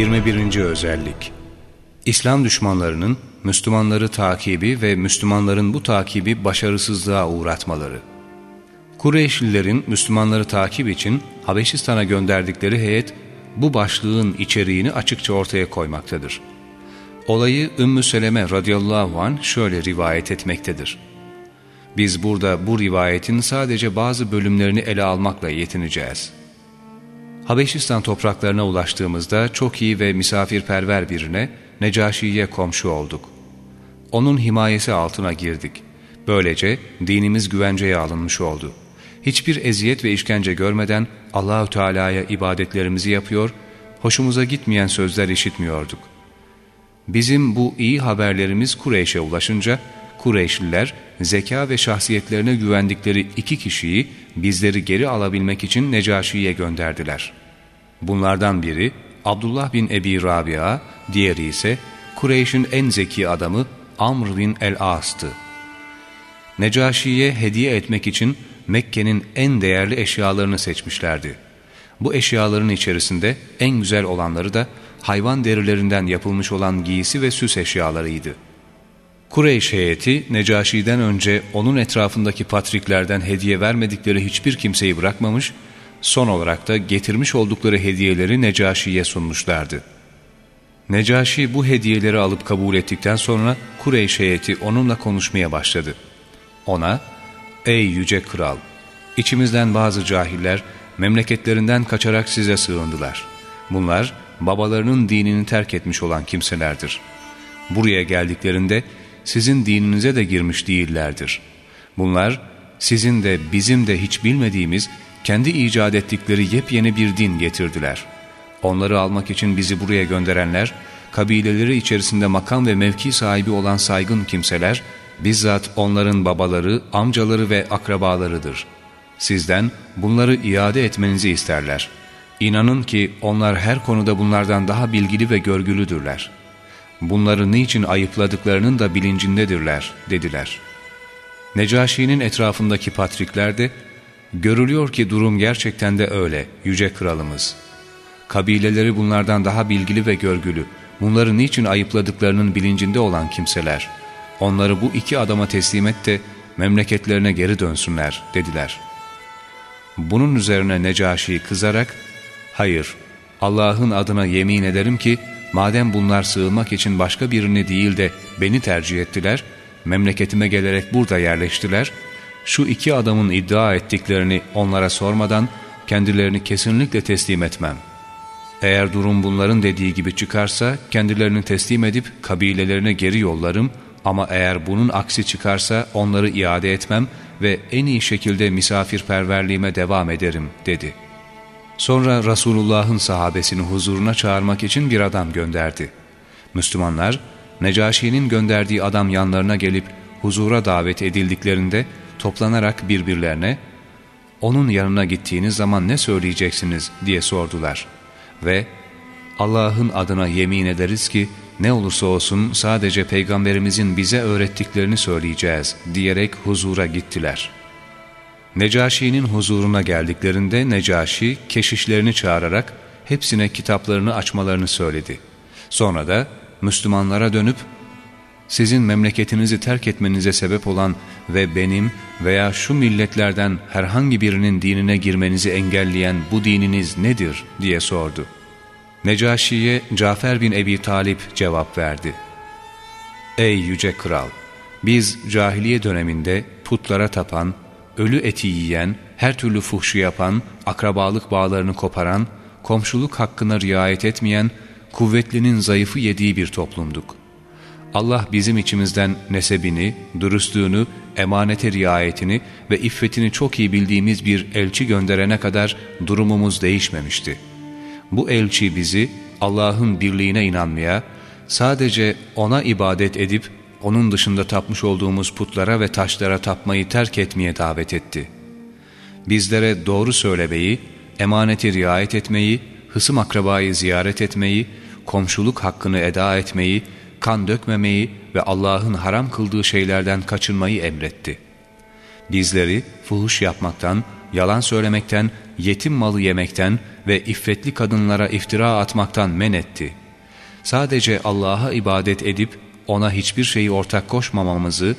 21. Özellik İslam düşmanlarının Müslümanları takibi ve Müslümanların bu takibi başarısızlığa uğratmaları. Kureyşlilerin Müslümanları takip için Habeşistan'a gönderdikleri heyet bu başlığın içeriğini açıkça ortaya koymaktadır. Olayı Ümmü Seleme radıyallahu an şöyle rivayet etmektedir. Biz burada bu rivayetin sadece bazı bölümlerini ele almakla yetineceğiz. Habeşistan topraklarına ulaştığımızda çok iyi ve misafirperver birine Necaşi'ye komşu olduk. Onun himayesi altına girdik. Böylece dinimiz güvenceye alınmış oldu. Hiçbir eziyet ve işkence görmeden Allahü Teala'ya ibadetlerimizi yapıyor, hoşumuza gitmeyen sözler işitmiyorduk. Bizim bu iyi haberlerimiz Kureyş'e ulaşınca, Kureyşliler zeka ve şahsiyetlerine güvendikleri iki kişiyi bizleri geri alabilmek için Necaşi'ye gönderdiler. Bunlardan biri Abdullah bin Ebi Rabia, diğeri ise Kureyş'in en zeki adamı Amr bin el-As'tı. Necaşi'ye hediye etmek için Mekke'nin en değerli eşyalarını seçmişlerdi. Bu eşyaların içerisinde en güzel olanları da hayvan derilerinden yapılmış olan giysi ve süs eşyalarıydı. Kureyş heyeti Necaşi'den önce onun etrafındaki patriklerden hediye vermedikleri hiçbir kimseyi bırakmamış, son olarak da getirmiş oldukları hediyeleri Necaşi'ye sunmuşlardı. Necaşi bu hediyeleri alıp kabul ettikten sonra Kureyş heyeti onunla konuşmaya başladı. Ona, ''Ey yüce kral, içimizden bazı cahiller memleketlerinden kaçarak size sığındılar. Bunlar babalarının dinini terk etmiş olan kimselerdir. Buraya geldiklerinde sizin dininize de girmiş değillerdir. Bunlar sizin de bizim de hiç bilmediğimiz kendi icat ettikleri yepyeni bir din getirdiler. Onları almak için bizi buraya gönderenler, kabileleri içerisinde makam ve mevki sahibi olan saygın kimseler, bizzat onların babaları, amcaları ve akrabalarıdır. Sizden bunları iade etmenizi isterler. İnanın ki onlar her konuda bunlardan daha bilgili ve görgülüdürler. Bunları niçin ayıpladıklarının da bilincindedirler, dediler. Necaşi'nin etrafındaki patrikler de, Görülüyor ki durum gerçekten de öyle, yüce kralımız. Kabileleri bunlardan daha bilgili ve görgülü, bunları niçin ayıpladıklarının bilincinde olan kimseler, onları bu iki adama teslim et de memleketlerine geri dönsünler, dediler. Bunun üzerine Necaşi kızarak, hayır, Allah'ın adına yemin ederim ki, madem bunlar sığınmak için başka birini değil de beni tercih ettiler, memleketime gelerek burada yerleştiler, şu iki adamın iddia ettiklerini onlara sormadan kendilerini kesinlikle teslim etmem. Eğer durum bunların dediği gibi çıkarsa kendilerini teslim edip kabilelerine geri yollarım ama eğer bunun aksi çıkarsa onları iade etmem ve en iyi şekilde misafirperverliğime devam ederim dedi. Sonra Resulullah'ın sahabesini huzuruna çağırmak için bir adam gönderdi. Müslümanlar Necaşi'nin gönderdiği adam yanlarına gelip huzura davet edildiklerinde toplanarak birbirlerine onun yanına gittiğiniz zaman ne söyleyeceksiniz diye sordular. Ve Allah'ın adına yemin ederiz ki ne olursa olsun sadece peygamberimizin bize öğrettiklerini söyleyeceğiz diyerek huzura gittiler. Necaşi'nin huzuruna geldiklerinde Necaşi keşişlerini çağırarak hepsine kitaplarını açmalarını söyledi. Sonra da Müslümanlara dönüp sizin memleketinizi terk etmenize sebep olan ve benim veya şu milletlerden herhangi birinin dinine girmenizi engelleyen bu dininiz nedir diye sordu. Necaşi'ye Cafer bin Ebi Talip cevap verdi. Ey yüce kral! Biz cahiliye döneminde putlara tapan, ölü eti yiyen, her türlü fuhşu yapan, akrabalık bağlarını koparan, komşuluk hakkına riayet etmeyen, kuvvetlinin zayıfı yediği bir toplumduk. Allah bizim içimizden nesebini, dürüstlüğünü, emanete riayetini ve iffetini çok iyi bildiğimiz bir elçi gönderene kadar durumumuz değişmemişti. Bu elçi bizi Allah'ın birliğine inanmaya, sadece O'na ibadet edip O'nun dışında tapmış olduğumuz putlara ve taşlara tapmayı terk etmeye davet etti. Bizlere doğru söylemeyi, emaneti riayet etmeyi, hısım akrabayı ziyaret etmeyi, komşuluk hakkını eda etmeyi, kan dökmemeyi ve Allah'ın haram kıldığı şeylerden kaçınmayı emretti. Bizleri fuhuş yapmaktan, yalan söylemekten, yetim malı yemekten ve iffetli kadınlara iftira atmaktan men etti. Sadece Allah'a ibadet edip ona hiçbir şeyi ortak koşmamamızı,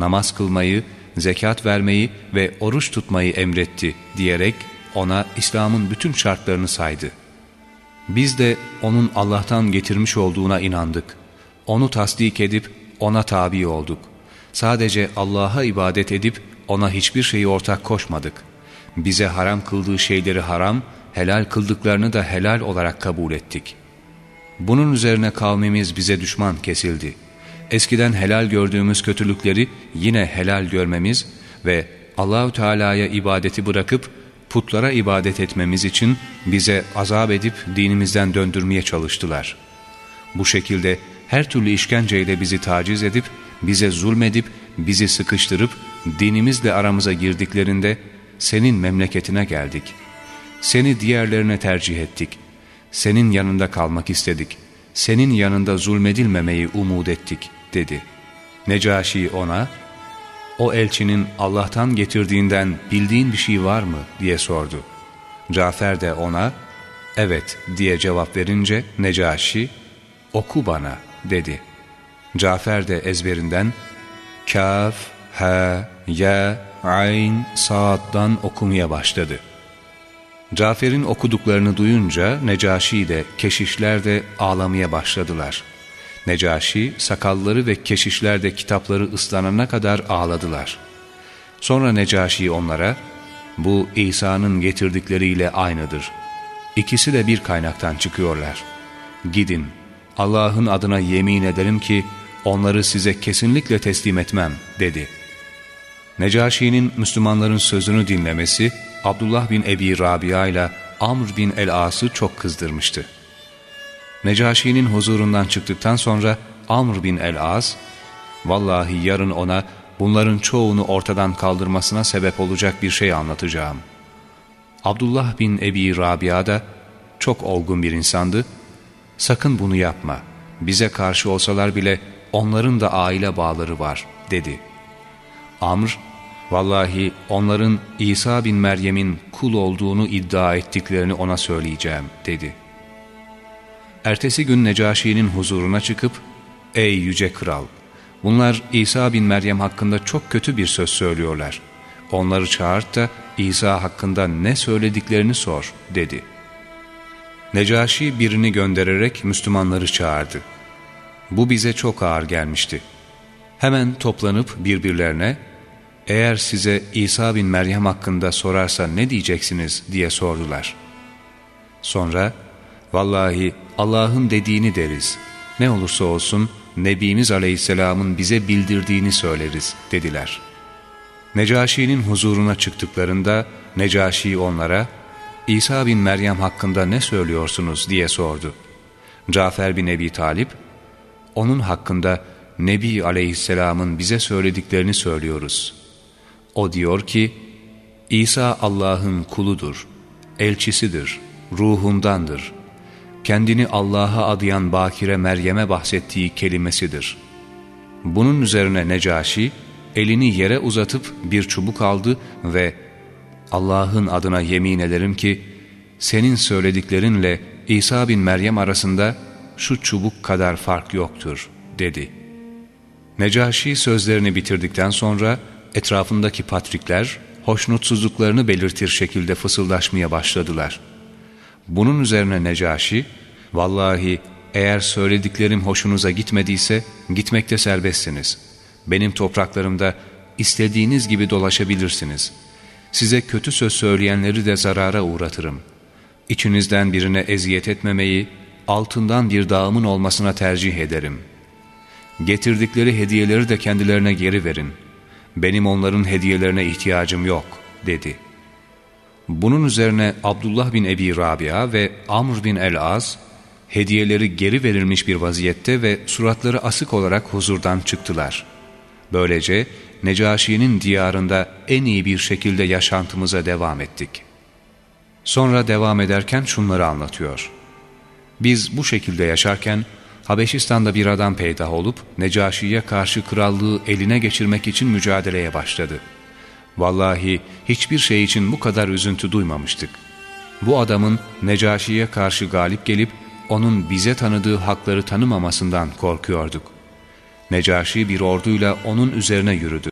namaz kılmayı, zekat vermeyi ve oruç tutmayı emretti diyerek ona İslam'ın bütün şartlarını saydı. Biz de onun Allah'tan getirmiş olduğuna inandık. Onu tasdik edip ona tabi olduk. Sadece Allah'a ibadet edip ona hiçbir şeyi ortak koşmadık. Bize haram kıldığı şeyleri haram, helal kıldıklarını da helal olarak kabul ettik. Bunun üzerine kavmimiz bize düşman kesildi. Eskiden helal gördüğümüz kötülükleri yine helal görmemiz ve Allahü Teala'ya ibadeti bırakıp putlara ibadet etmemiz için bize azap edip dinimizden döndürmeye çalıştılar. Bu şekilde her türlü işkenceyle bizi taciz edip, bize zulmedip, bizi sıkıştırıp, dinimizle aramıza girdiklerinde senin memleketine geldik. Seni diğerlerine tercih ettik. Senin yanında kalmak istedik. Senin yanında zulmedilmemeyi umut ettik, dedi. Necaşi ona, o elçinin Allah'tan getirdiğinden bildiğin bir şey var mı diye sordu. Cafer de ona evet diye cevap verince Necaşi oku bana dedi. Cafer de ezberinden kaf, ha, ya, ayn, saattan okumaya başladı. Cafer'in okuduklarını duyunca Necaşi de keşişler de ağlamaya başladılar. Necaşi, sakalları ve keşişler de kitapları ıslanana kadar ağladılar. Sonra Necaşi onlara, bu İsa'nın getirdikleriyle aynıdır. İkisi de bir kaynaktan çıkıyorlar. Gidin, Allah'ın adına yemin ederim ki onları size kesinlikle teslim etmem dedi. Necaşi'nin Müslümanların sözünü dinlemesi Abdullah bin Ebi Rabia ile Amr bin el-As'ı çok kızdırmıştı. Necaşi'nin huzurundan çıktıktan sonra Amr bin el-As, ''Vallahi yarın ona bunların çoğunu ortadan kaldırmasına sebep olacak bir şey anlatacağım.'' Abdullah bin Ebi Rabia da çok olgun bir insandı. ''Sakın bunu yapma. Bize karşı olsalar bile onların da aile bağları var.'' dedi. Amr, ''Vallahi onların İsa bin Meryem'in kul olduğunu iddia ettiklerini ona söyleyeceğim.'' dedi. Ertesi gün Necaşi'nin huzuruna çıkıp, ''Ey yüce kral, bunlar İsa bin Meryem hakkında çok kötü bir söz söylüyorlar. Onları çağırt da İsa hakkında ne söylediklerini sor.'' dedi. Necaşi birini göndererek Müslümanları çağırdı. Bu bize çok ağır gelmişti. Hemen toplanıp birbirlerine, eğer size İsa bin Meryem hakkında sorarsa ne diyeceksiniz diye sordular. Sonra, vallahi Allah'ın dediğini deriz. Ne olursa olsun Nebimiz Aleyhisselam'ın bize bildirdiğini söyleriz dediler. Necaşi'nin huzuruna çıktıklarında Necaşi onlara İsa bin Meryem hakkında ne söylüyorsunuz diye sordu. Cafer bin Ebi Talip onun hakkında Nebi Aleyhisselam'ın bize söylediklerini söylüyoruz. O diyor ki İsa Allah'ın kuludur, elçisidir, ruhundandır.'' Kendini Allah'a adayan Bakire Meryem'e bahsettiği kelimesidir. Bunun üzerine Necaşi elini yere uzatıp bir çubuk aldı ve Allah'ın adına yemin ederim ki senin söylediklerinle İsa bin Meryem arasında şu çubuk kadar fark yoktur dedi. Necaşi sözlerini bitirdikten sonra etrafındaki patrikler hoşnutsuzluklarını belirtir şekilde fısıldaşmaya başladılar. Bunun üzerine Necaşi, Vallahi eğer söylediklerim hoşunuza gitmediyse gitmekte serbestsiniz. Benim topraklarımda istediğiniz gibi dolaşabilirsiniz. Size kötü söz söyleyenleri de zarara uğratırım. İçinizden birine eziyet etmemeyi, altından bir dağımın olmasına tercih ederim. Getirdikleri hediyeleri de kendilerine geri verin. Benim onların hediyelerine ihtiyacım yok, dedi. Bunun üzerine Abdullah bin Ebi Rabia ve Amr bin el-Az, hediyeleri geri verilmiş bir vaziyette ve suratları asık olarak huzurdan çıktılar. Böylece Necaşi'nin diyarında en iyi bir şekilde yaşantımıza devam ettik. Sonra devam ederken şunları anlatıyor. Biz bu şekilde yaşarken Habeşistan'da bir adam peydah olup Necaşi'ye karşı krallığı eline geçirmek için mücadeleye başladı. Vallahi hiçbir şey için bu kadar üzüntü duymamıştık. Bu adamın Necaşi'ye karşı galip gelip onun bize tanıdığı hakları tanımamasından korkuyorduk. Necaşi bir orduyla onun üzerine yürüdü.